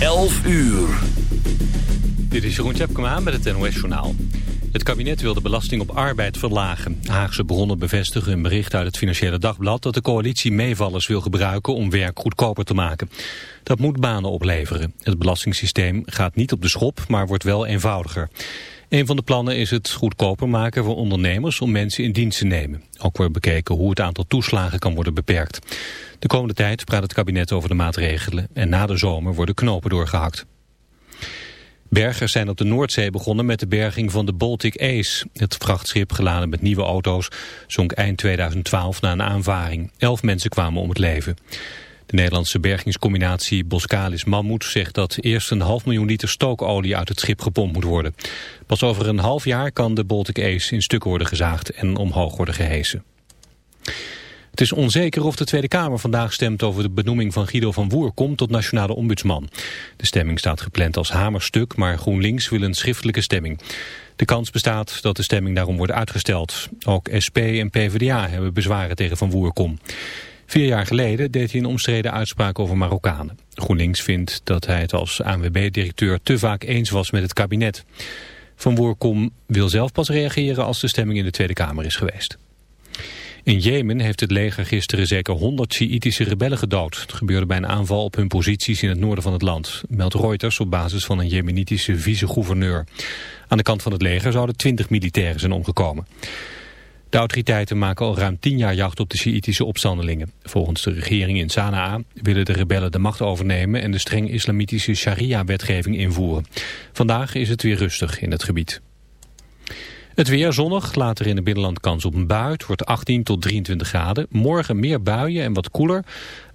11 uur. Dit is Jeroen Tjepkema met het NOS Journaal. Het kabinet wil de belasting op arbeid verlagen. Haagse bronnen bevestigen een bericht uit het Financiële Dagblad... dat de coalitie meevallers wil gebruiken om werk goedkoper te maken. Dat moet banen opleveren. Het belastingssysteem gaat niet op de schop, maar wordt wel eenvoudiger. Een van de plannen is het goedkoper maken voor ondernemers om mensen in dienst te nemen. Ook wordt bekeken hoe het aantal toeslagen kan worden beperkt. De komende tijd praat het kabinet over de maatregelen en na de zomer worden knopen doorgehakt. Bergers zijn op de Noordzee begonnen met de berging van de Baltic Ace. Het vrachtschip geladen met nieuwe auto's zonk eind 2012 na een aanvaring. Elf mensen kwamen om het leven. De Nederlandse bergingscombinatie Boskalis Mammoet zegt dat eerst een half miljoen liter stookolie uit het schip gepompt moet worden. Pas over een half jaar kan de Baltic Ace in stukken worden gezaagd en omhoog worden gehesen. Het is onzeker of de Tweede Kamer vandaag stemt over de benoeming van Guido van Woerkom tot nationale ombudsman. De stemming staat gepland als hamerstuk, maar GroenLinks wil een schriftelijke stemming. De kans bestaat dat de stemming daarom wordt uitgesteld. Ook SP en PvdA hebben bezwaren tegen Van Woerkom. Vier jaar geleden deed hij een omstreden uitspraak over Marokkanen. GroenLinks vindt dat hij het als ANWB-directeur te vaak eens was met het kabinet. Van Woerkom wil zelf pas reageren als de stemming in de Tweede Kamer is geweest. In Jemen heeft het leger gisteren zeker 100 Sjiitische rebellen gedood. Het gebeurde bij een aanval op hun posities in het noorden van het land. Meldt Reuters op basis van een jemenitische vice-gouverneur. Aan de kant van het leger zouden 20 militairen zijn omgekomen. De autoriteiten maken al ruim 10 jaar jacht op de Sjiitische opstandelingen. Volgens de regering in Sanaa willen de rebellen de macht overnemen... en de streng islamitische sharia-wetgeving invoeren. Vandaag is het weer rustig in het gebied. Het weer zonnig, later in het binnenland kans op een bui. Wordt 18 tot 23 graden. Morgen meer buien en wat koeler.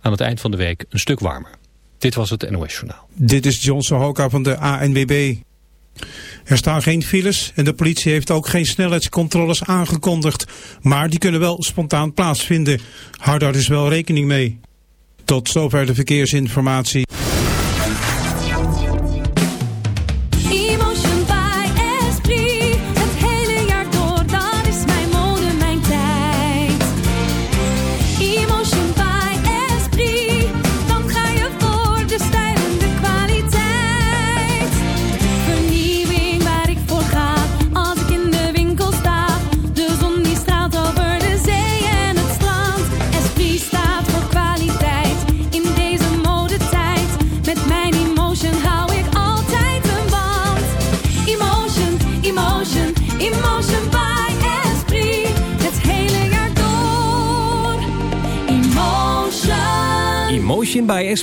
Aan het eind van de week een stuk warmer. Dit was het NOS Journaal. Dit is Johnson Hoka van de ANWB. Er staan geen files en de politie heeft ook geen snelheidscontroles aangekondigd. Maar die kunnen wel spontaan plaatsvinden. Hou daar dus wel rekening mee. Tot zover de verkeersinformatie.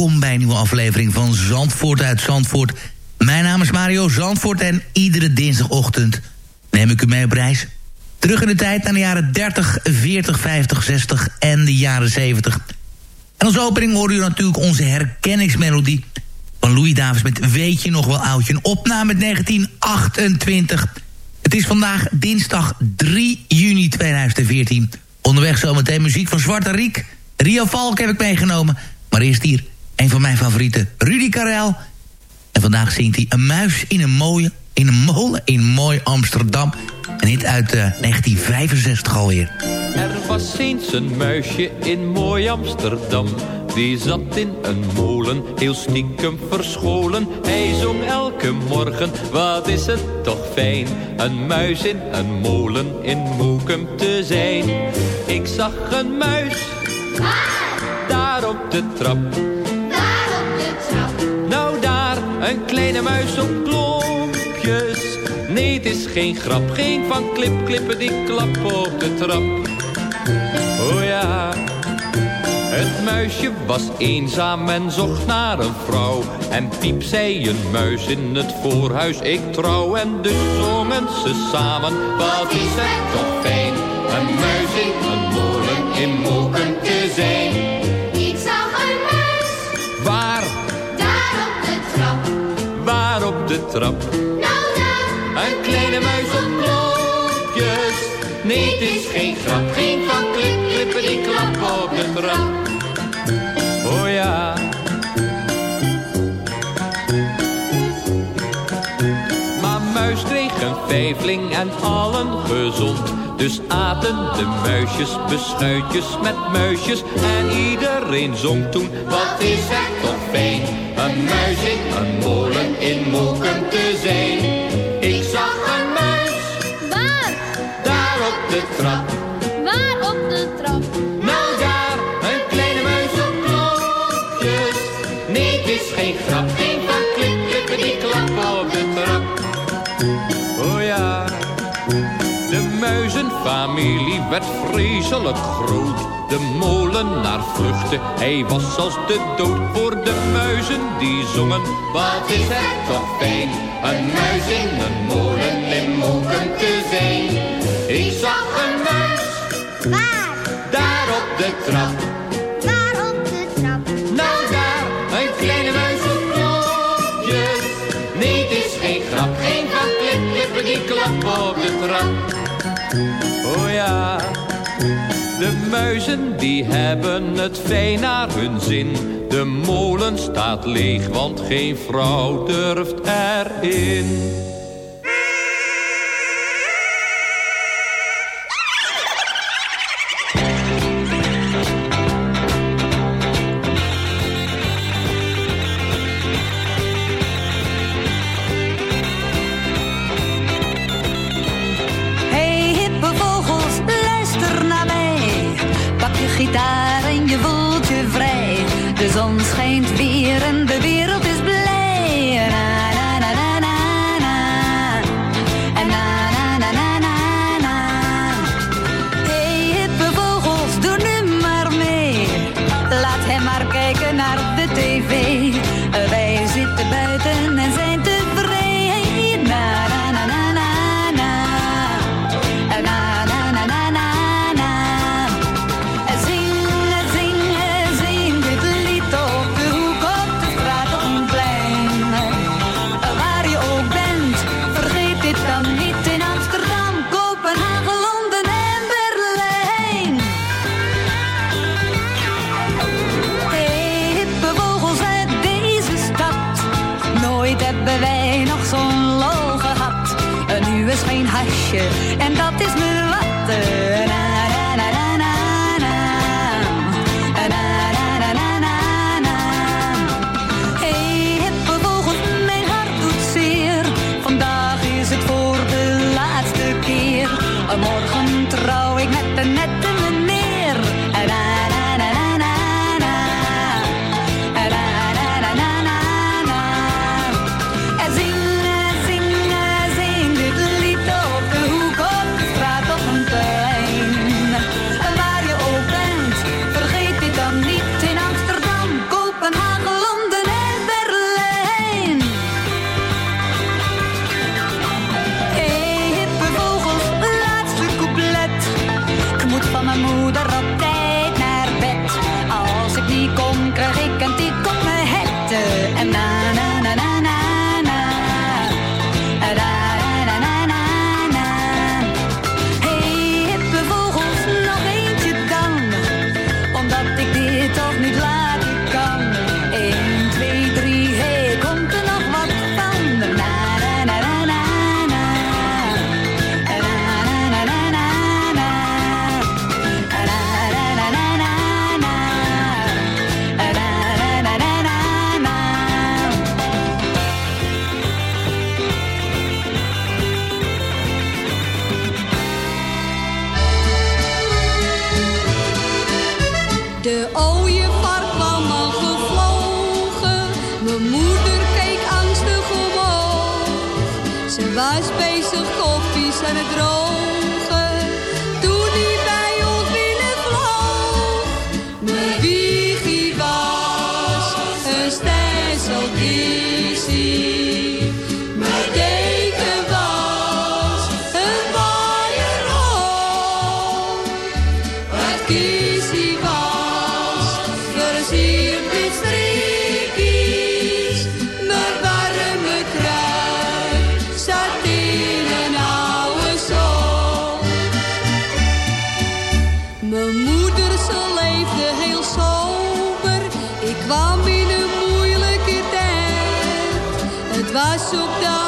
Welkom bij een nieuwe aflevering van Zandvoort uit Zandvoort. Mijn naam is Mario Zandvoort en iedere dinsdagochtend neem ik u mee op reis. Terug in de tijd naar de jaren 30, 40, 50, 60 en de jaren 70. En als opening hoorde u natuurlijk onze herkenningsmelodie van Louis Davis met Weet je nog wel oudje. Een opname uit 1928. Het is vandaag dinsdag 3 juni 2014. Onderweg zometeen muziek van Zwarte Riek. Rio Valk heb ik meegenomen. Maar eerst hier een van mijn favorieten, Rudy Karel. En vandaag zingt hij een muis in een mooie, in een molen in mooi Amsterdam. Een hit uit eh, 1965 alweer. Er was eens een muisje in mooi Amsterdam. Die zat in een molen, heel stiekem verscholen. Hij zong elke morgen, wat is het toch fijn. Een muis in een molen in Moekum te zijn. Ik zag een muis, daar op de trap. Een kleine muis op klompjes. Nee, het is geen grap, geen van klip, klippen die klap op de trap. Oh ja, het muisje was eenzaam en zocht naar een vrouw. En piep zei een muis in het voorhuis, ik trouw. En dus zongen ze samen, wat is het toch fijn. Een muis in een molen in Moken te zijn. Trap. Een kleine muis op klokjes. Nee, het is geen grap. Geen van klip, klippen die klap op de trap. Oh ja. Maar muis kreeg een vijfling en allen gezond. Dus aten de muisjes beschuitjes met muisjes. En iedereen zong toen, wat is het toch fijn. Een muis in een molen in Moken te zijn. Ik zag een muis. Waar? Daar op de trap. Waar op de trap? Nou daar, een kleine muis op klokjes. Nee, het is geen grap. Geen van klippen die klap op de trap. Oh ja. De muizenfamilie werd vreselijk groot. De molenaar vluchtte, hij was als de dood. Voor de muizen die zongen, wat is het toch fijn. Een muis in een molen in Moken te zijn. Ik zag een muis, Waar? daar op de trap. Waar op de trap? Nou daar, een kleine muis op knopjes. Nee, het is geen grap, geen van klip, die klap op de trap. Oh ja, de muizen die hebben het fijn naar hun zin. De molen staat leeg, want geen vrouw durft erin. Vasukta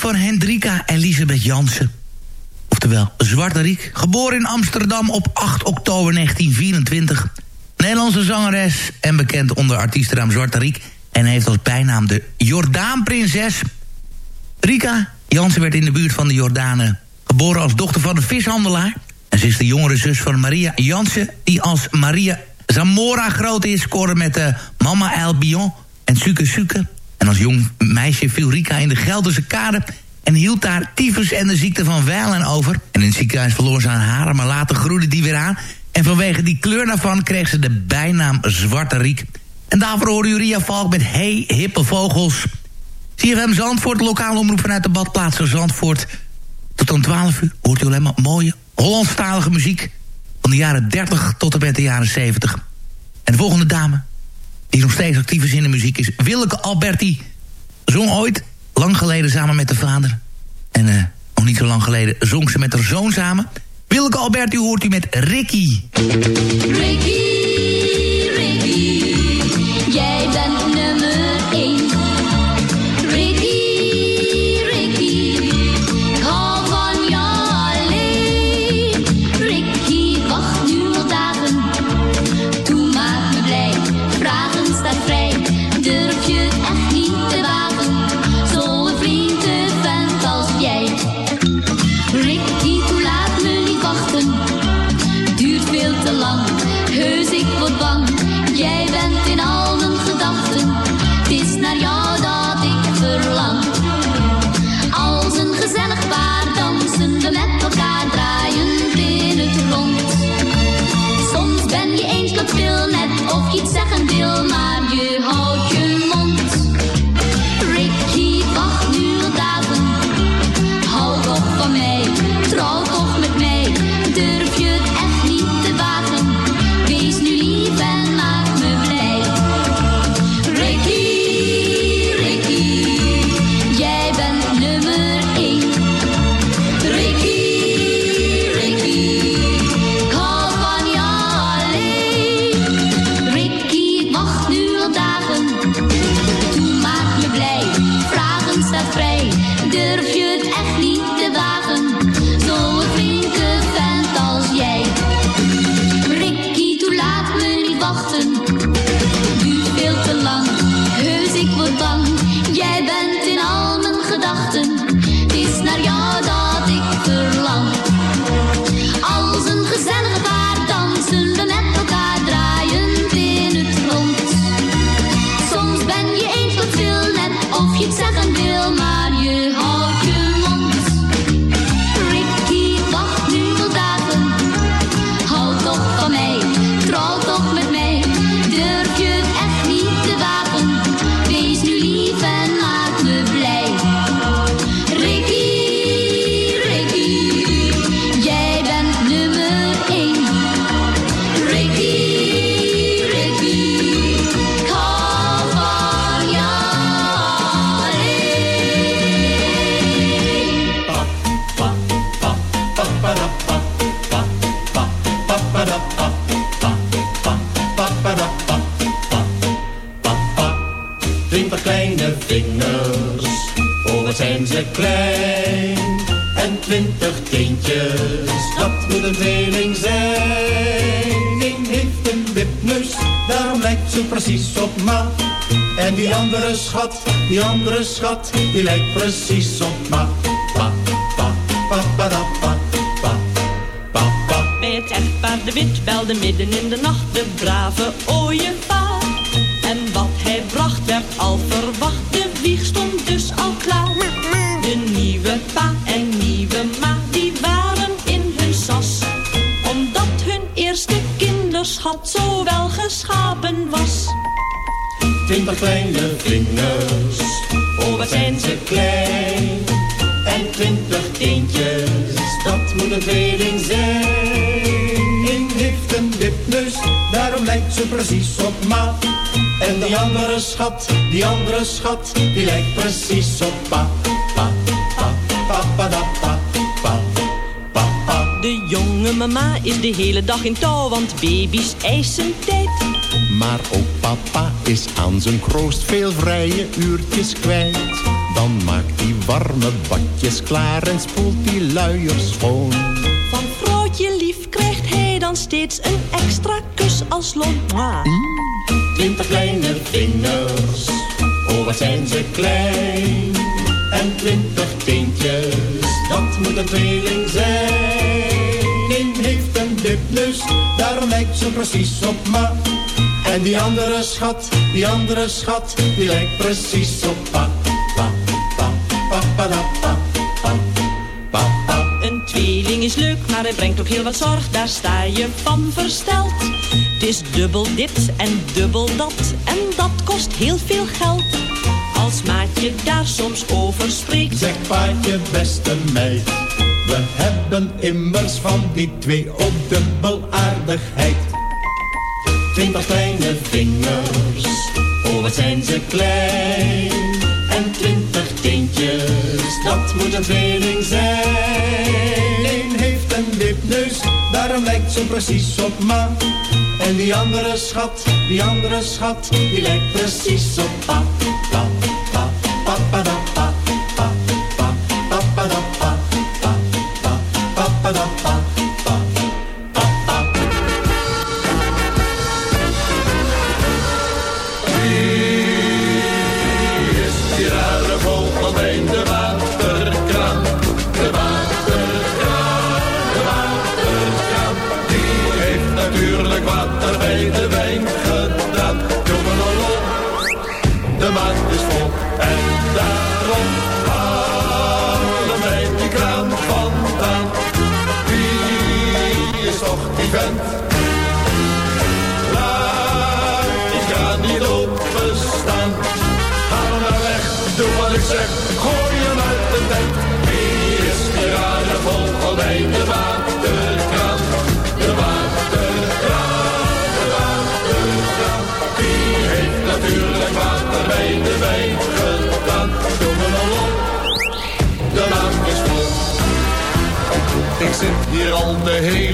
van Hendrika Elisabeth Jansen. Oftewel Zwarte Riek. Geboren in Amsterdam op 8 oktober 1924. Nederlandse zangeres en bekend onder artiestennaam Zwarte Riek. En heeft als bijnaam de Jordaanprinses. Rika Jansen werd in de buurt van de Jordanen geboren als dochter van een vishandelaar. En ze is de jongere zus van Maria Jansen... die als Maria Zamora groot is, scoorde met de Mama El Bion en Suke Suke. En als jong meisje viel Rika in de Gelderse kade... en hield daar tyfus en de ziekte van Wijlen over. En in het ziekenhuis verloor ze haar haren, maar later groeide die weer aan. En vanwege die kleur daarvan kreeg ze de bijnaam Zwarte Riek. En daarvoor hoorde Uriah Valk met Hey Hippe Vogels... CFM Zandvoort, lokale omroep vanuit de badplaats van Zandvoort. Tot om 12 uur hoort u alleen maar mooie Hollandstalige muziek... van de jaren 30 tot en met de jaren 70. En de volgende dame, die nog steeds actief is in de muziek... is Willeke Alberti. Zong ooit, lang geleden samen met de vader. En eh, nog niet zo lang geleden zong ze met haar zoon samen. Willeke Alberti hoort u met. Ricky, Ricky, oh wat zijn ze klein. En twintig teentjes, dat moet een tweeling zijn. Eén heeft een wipneus, daarom lijkt ze precies op ma. En die andere schat, die andere schat, die lijkt precies op ma. Pa, pa, pa, pa, da, pa, pa, pa, pa. Bij het echtpaar de wit belde midden in de nacht de brave ooievaar. Twintig kleine vingers, oh wat zijn ze klein. En twintig teentjes, dat moet een tweeling zijn. Eén heeft een wipneus, daarom lijkt ze precies op ma. En die andere schat, die andere schat, die lijkt precies op pa. Pa, pa, pa, pa, da, pa, pa, pa, pa. De jonge mama is de hele dag in touw, want baby's eisen tijd. Maar ook papa is aan zijn kroost veel vrije uurtjes kwijt. Dan maakt hij warme badjes klaar en spoelt die luiers schoon. Van vrouwtje lief krijgt hij dan steeds een extra kus als loon. Mwah. Twintig kleine vingers, oh wat zijn ze klein. En twintig teentjes, dat moet een tweeling zijn. Eén heeft een wipneus, daarom lijkt ze precies op ma. En die andere schat, die andere schat, die lijkt precies op pa. Pa, pa, pa, pa, da, pa, pa, pa, pa. Een tweeling is leuk, maar hij brengt ook heel wat zorg. Daar sta je van versteld. Het is dubbel dit en dubbel dat. En dat kost heel veel geld. Als maatje daar soms over spreekt. Zeg paatje, beste meid, we hebben immers van die twee ook dubbel aardigheid. Twintig kleine vingers, oh wat zijn ze klein. En twintig teentjes, dat moet een tweeling zijn. Eén heeft een wipneus, daarom lijkt ze precies op ma. En die andere schat, die andere schat, die lijkt precies op pa.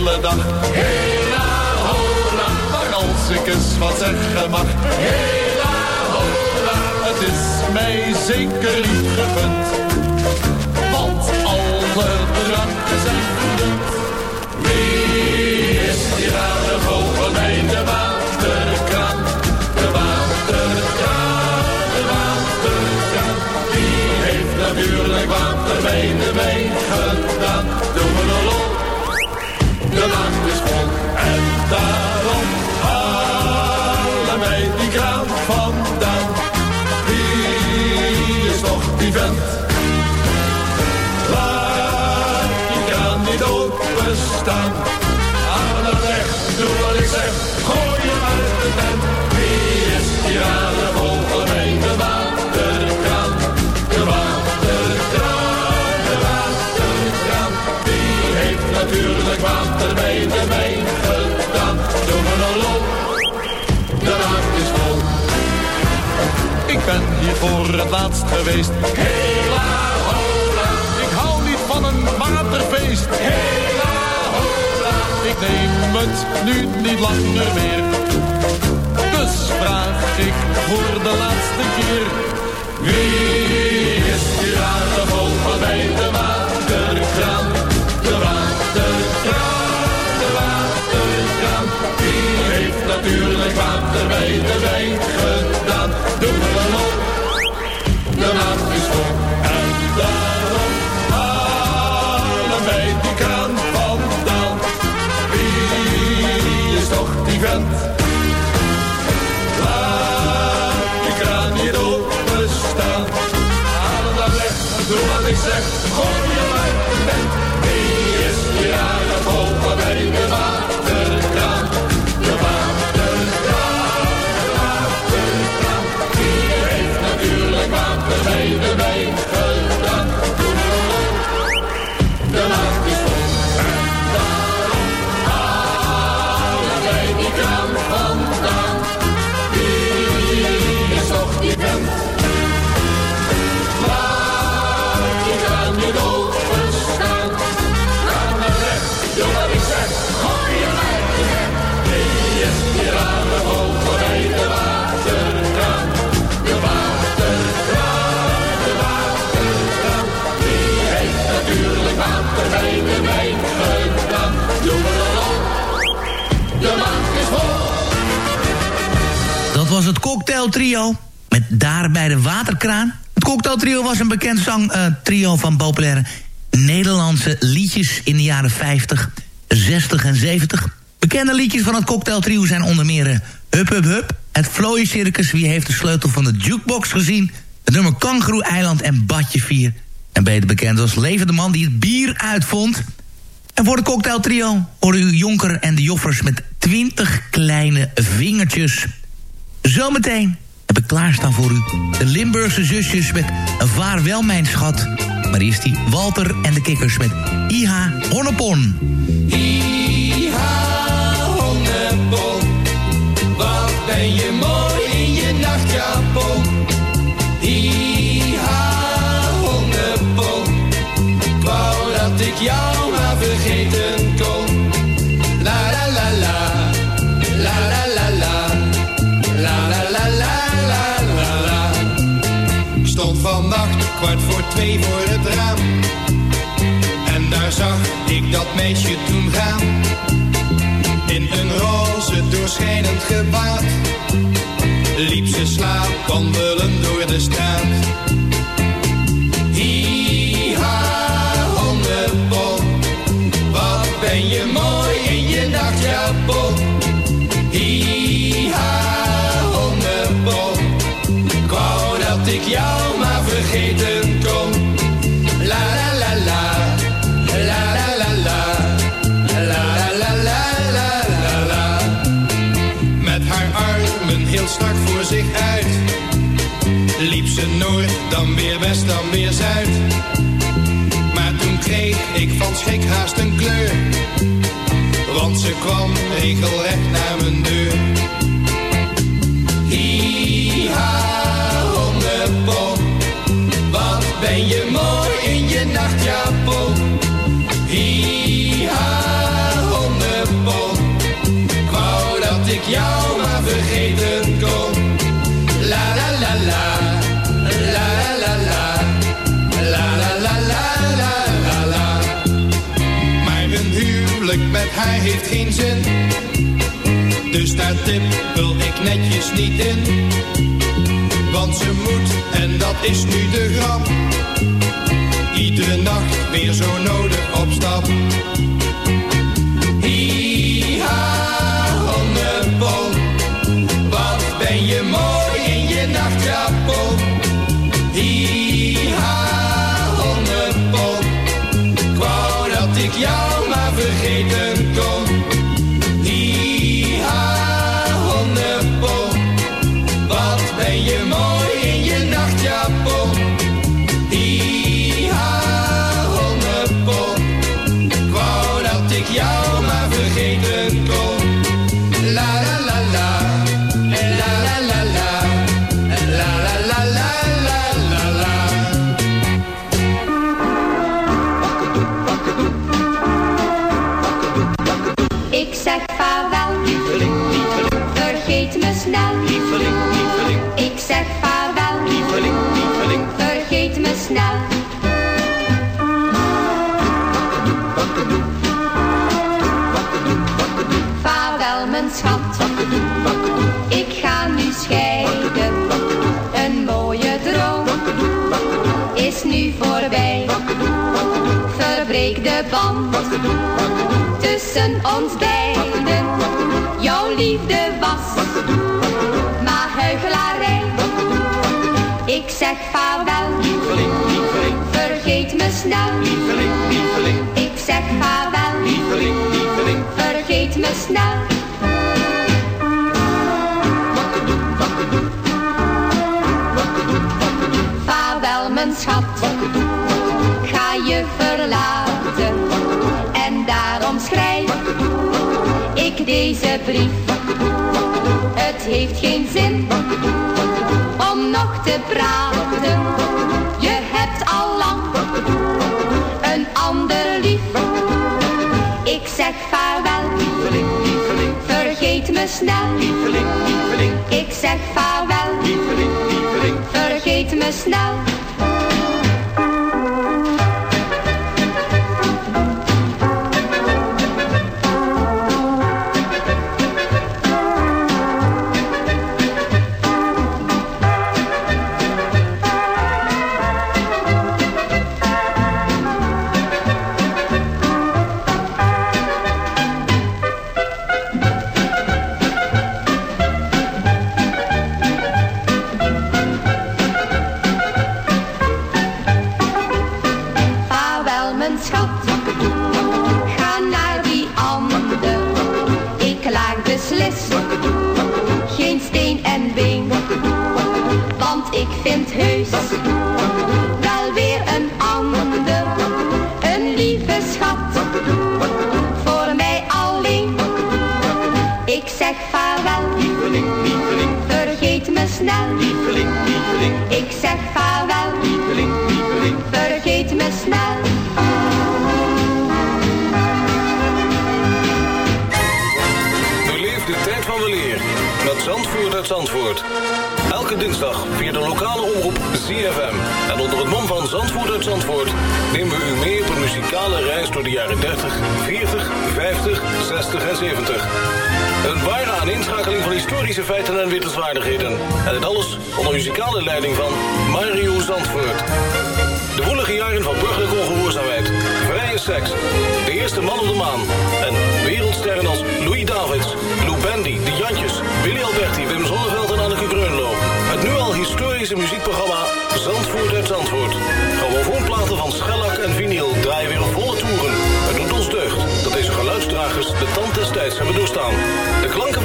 Hele dag. Hela hola, maar als ik eens wat zeggen mag. Hela hola, het is mij zeker niet gegund. Want alle dranken zijn verdund. Wie is die rare vogel bij de waterkraan? De waterkraan, de waterkraan. Die heeft natuurlijk water bij de wijn daarom halen wij die kraan vandaan. Wie is toch die vent? Voor het laatst geweest. Hela hola, ik hou niet van een waterfeest. Hela hola, ik neem het nu niet langer meer. Dus vraag ik voor de laatste keer. Wie is die rare vogel bij de waterkraan? De waterkraan, de waterkraan. Die heeft natuurlijk water bij de wijn gedaan. Een bekend zangtrio van populaire Nederlandse liedjes in de jaren 50, 60 en 70. Bekende liedjes van het Cocktail Trio zijn onder meer eh, Hup Hup Hup, Het Vlooien Circus, Wie heeft de sleutel van de jukebox gezien, het nummer Kangaroo Eiland en Badje 4. En beter bekend als levende man die het bier uitvond. En voor de Cocktail Trio horen u Jonker en de Joffers met 20 kleine vingertjes. Zometeen klaarstaan voor u de Limburgse zusjes met vaarwel mijn schat. Maar eerst die Walter en de Kikkers met Iha Honnepon. Iha, honnepon, wat ben je mooi in je nachtjapon. Iha, honnepon, wou dat ik jou kwart voor twee voor het raam. En daar zag ik dat meisje toen gaan. In een roze doorschijnend gewaad. Liep ze slaapwandelen door de straat. Noord, dan weer west, dan weer zuid. Maar toen kreeg ik van schrik haast een kleur, want ze kwam regelrecht naar mijn deur. Hi-ha, honnepon. Wat ben je mooi haar heeft geen zin. Dus daar tippel ik netjes niet in. Want ze moet, en dat is nu de grap. Iedere nacht weer zo nodig op stap. Hi-ha, honnepon. Wat ben je mooi in je nachtjapon. Hi-ha, honnepon. Ik wou dat ik jou de band tussen ons beiden. Jouw liefde was maar huichelarij. Ik zeg vaarwel, vergeet me snel. Ik zeg vaarwel, vergeet me snel. schat. deze brief. Het heeft geen zin om nog te praten. Je hebt al lang een ander lief. Ik zeg vaarwel, lieveling. Vergeet me snel. Ik zeg vaarwel, lieveling. Vergeet me snel.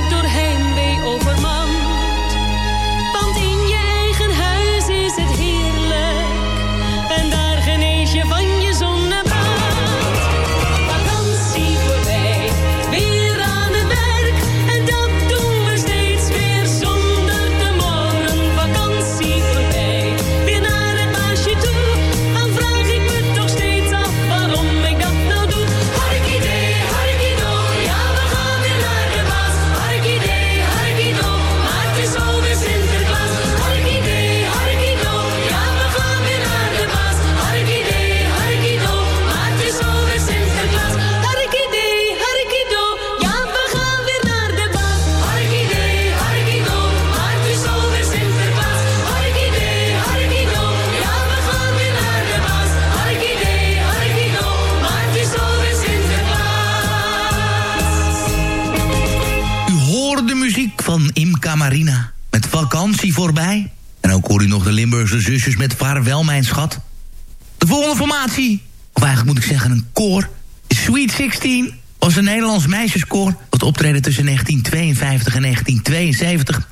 niet doorheen. Zusjes met Vaarwel mijn schat. De volgende formatie, of eigenlijk moet ik zeggen een koor... Sweet 16 was een Nederlands meisjeskoor... dat optreden tussen 1952 en 1972...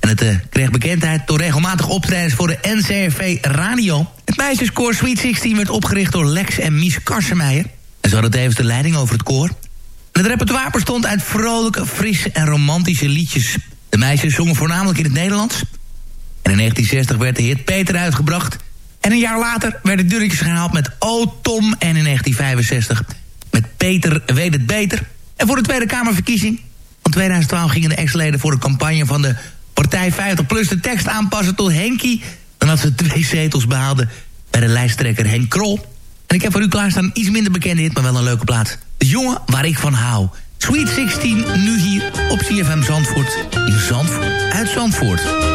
En het uh, kreeg bekendheid door regelmatig optredens voor de NCRV Radio. Het meisjeskoor Sweet 16 werd opgericht door Lex en Mies Karsemeijer. En ze hadden tevens de leiding over het koor. Het repertoire bestond uit vrolijke, frisse en romantische liedjes. De meisjes zongen voornamelijk in het Nederlands. En in 1960 werd de hit Peter uitgebracht. En een jaar later werden dunnetjes gehaald met O Tom. En in 1965 met Peter weet het beter. En voor de Tweede Kamerverkiezing van 2012 gingen de ex-leden voor de campagne van de partij 50 plus de tekst aanpassen tot Henkie. Dan had ze twee zetels behaalden bij de lijsttrekker Henk Krol. En ik heb voor u klaarstaan een iets minder bekende hit, maar wel een leuke plaats. De jongen waar ik van hou. Sweet 16, nu hier op CFM Zandvoort. In Zandvoort, uit Zandvoort.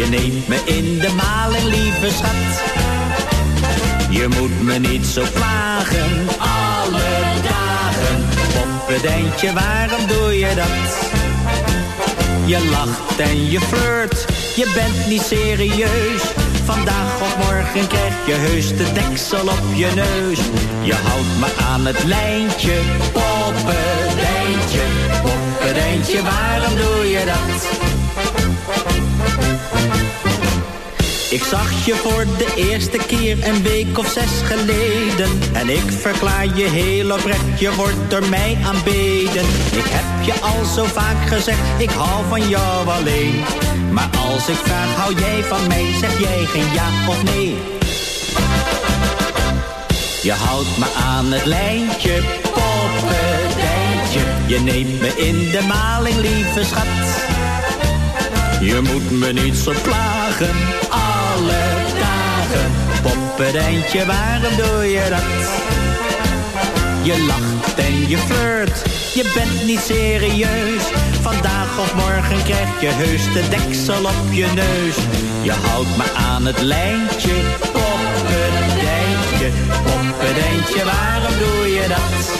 Je neemt me in de maling, lieve schat. Je moet me niet zo plagen, alle dagen. Poppedijntje, waarom doe je dat? Je lacht en je flirt, je bent niet serieus. Vandaag of morgen krijg je heus de deksel op je neus. Je houdt me aan het lijntje, poppedijntje. Poppedijntje, waarom doe je dat? Ik zag je voor de eerste keer een week of zes geleden. En ik verklaar je heel oprecht, je wordt door mij aanbeden. Ik heb je al zo vaak gezegd, ik hou van jou alleen. Maar als ik vraag, hou jij van mij, zeg jij geen ja of nee. Je houdt me aan het lijntje, poppendijntje. Je neemt me in de maling, lieve schat. Je moet me niet zo plagen, alle dagen. Poppendijntje, waarom doe je dat? Je lacht en je flirt, je bent niet serieus. Vandaag of morgen krijg je heus de deksel op je neus. Je houdt me aan het lijntje, poppendijntje. Poppendijntje, waarom doe je dat?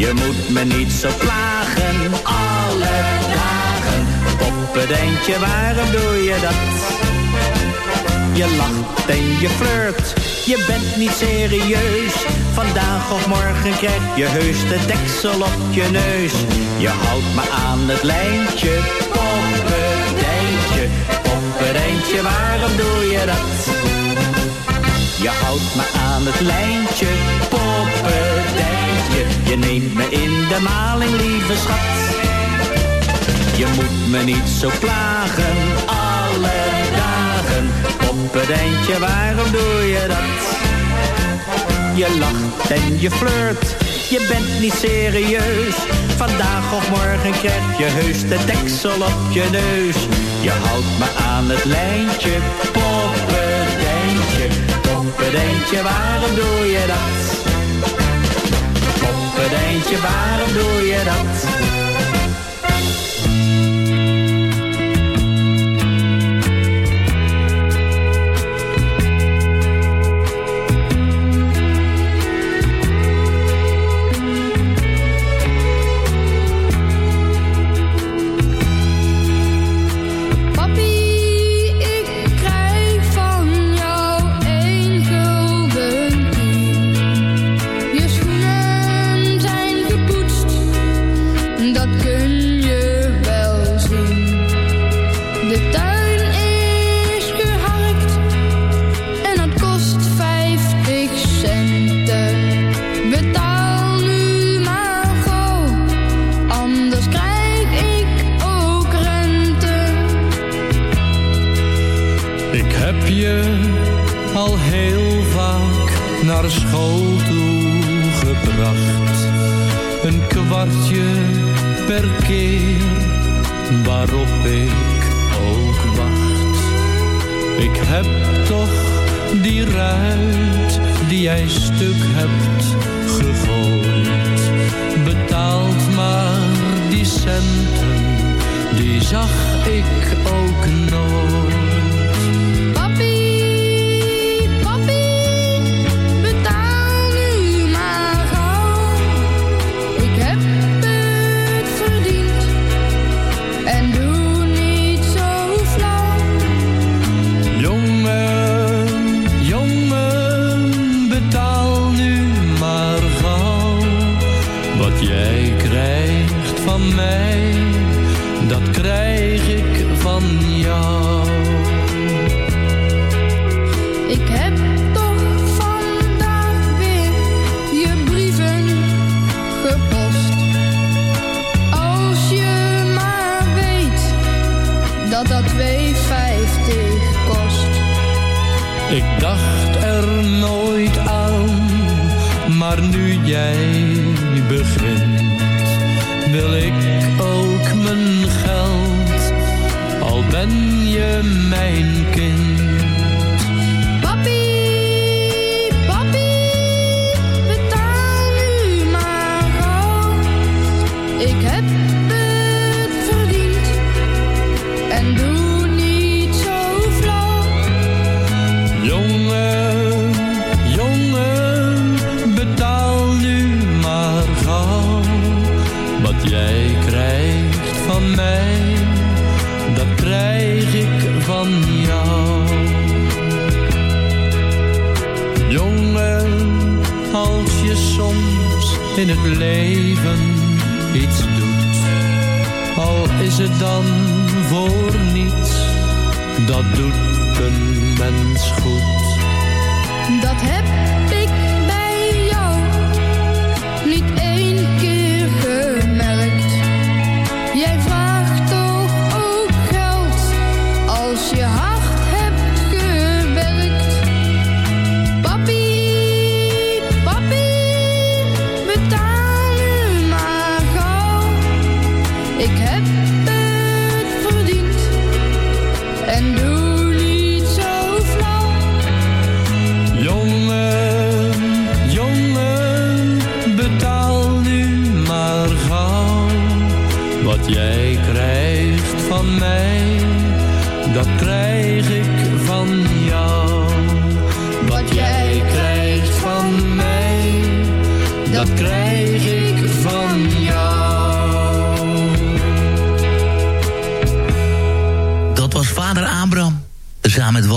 Je moet me niet zo plagen, alle dagen. Poppendijntje, waarom doe je dat? Je lacht en je flirt, je bent niet serieus. Vandaag of morgen krijg je heus de deksel op je neus. Je houdt me aan het lijntje, poppendijntje. Poppendijntje, waarom doe je dat? Je houdt me aan het lijntje, poppendijntje. Je neemt me in de maling, lieve schat. Je moet me niet zo plagen, alle dagen. Poppendijntje, waarom doe je dat? Je lacht en je flirt, je bent niet serieus. Vandaag of morgen krijg je heus de deksel op je neus. Je houdt me aan het lijntje. Poppendijntje, waarom doe je dat? Poppendijntje, waarom doe je dat? Ik heb je al heel vaak naar school toe gebracht. Een kwartje per keer waarop ik ook wacht. Ik heb toch die ruit die jij stuk hebt gegooid. Betaald maar die centen, die zag ik ook nooit. Jij begint, wil ik ook mijn geld, al ben je mijn in het leven iets doet. Al is het dan voor niets, dat doet een mens goed. Dat heb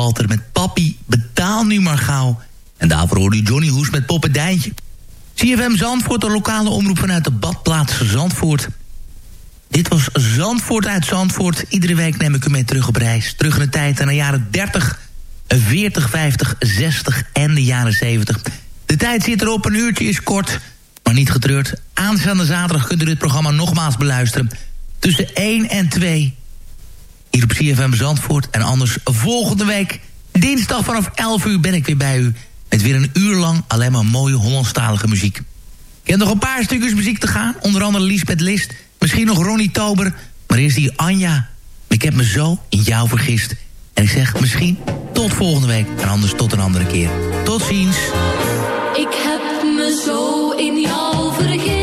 Walter met Papi, betaal nu maar gauw. En daarvoor hoorde u Johnny Hoes met Poppendijntje. CFM Zandvoort, de lokale omroep vanuit de badplaats Zandvoort. Dit was Zandvoort uit Zandvoort. Iedere week neem ik u mee terug op reis. Terug in de tijd naar de jaren 30, 40, 50, 60 en de jaren 70. De tijd zit erop, een uurtje is kort, maar niet getreurd. Aanstaande zaterdag kunt u dit programma nogmaals beluisteren. Tussen 1 en 2 hier op CFM Zandvoort. En anders volgende week, dinsdag vanaf 11 uur, ben ik weer bij u. Met weer een uur lang alleen maar mooie Hollandstalige muziek. Ik heb nog een paar stukjes muziek te gaan. Onder andere Lisbeth List. Misschien nog Ronnie Tober. Maar eerst die Anja. Ik heb me zo in jou vergist. En ik zeg misschien tot volgende week. En anders tot een andere keer. Tot ziens. Ik heb me zo in jou vergist.